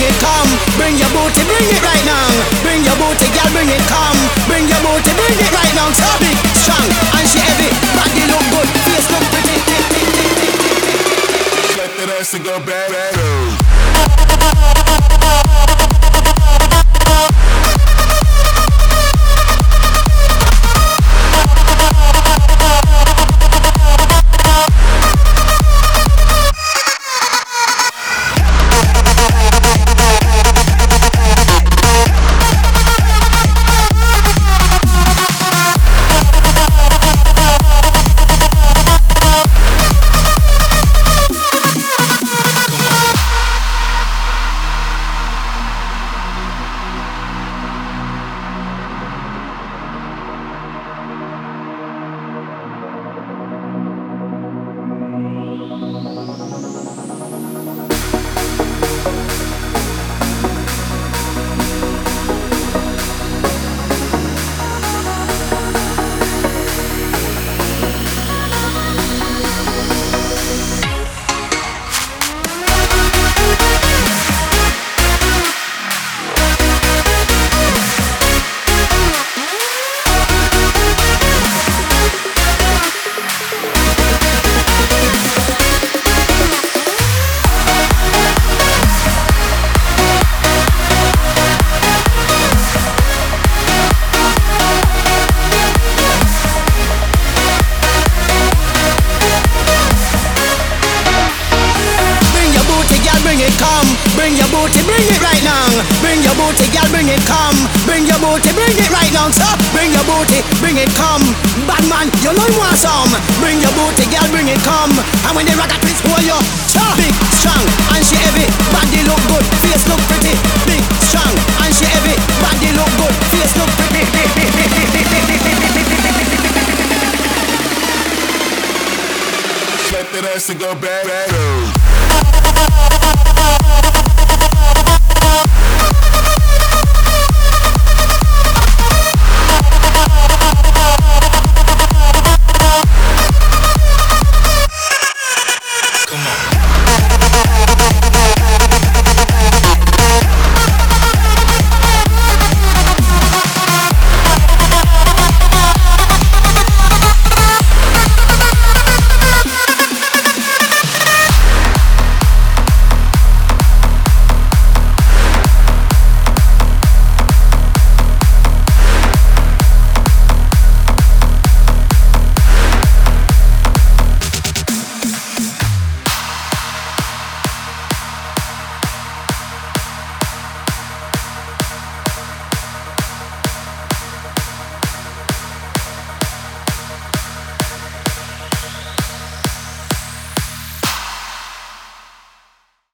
bring it come. Bring your booty, bring it right now. Bring your booty, girl, bring it come. Bring your booty, bring it right now. So big, strong, and she heavy. Body look good, face look pretty. Let that ass go bad. bad. Bring it come. Bring your booty, bring it right now. Bring your booty, girl, bring it come. Bring your booty, bring it right now. So bring your booty, bring it come. Bad man, you know you want some. Bring your booty, girl, bring it come. And when the rock at twist, hold you. Chop. Big, strong, and she heavy. Body look good, face look pretty. Big, strong, and she heavy. Body look good, face look pretty. Let that ass go bad. Música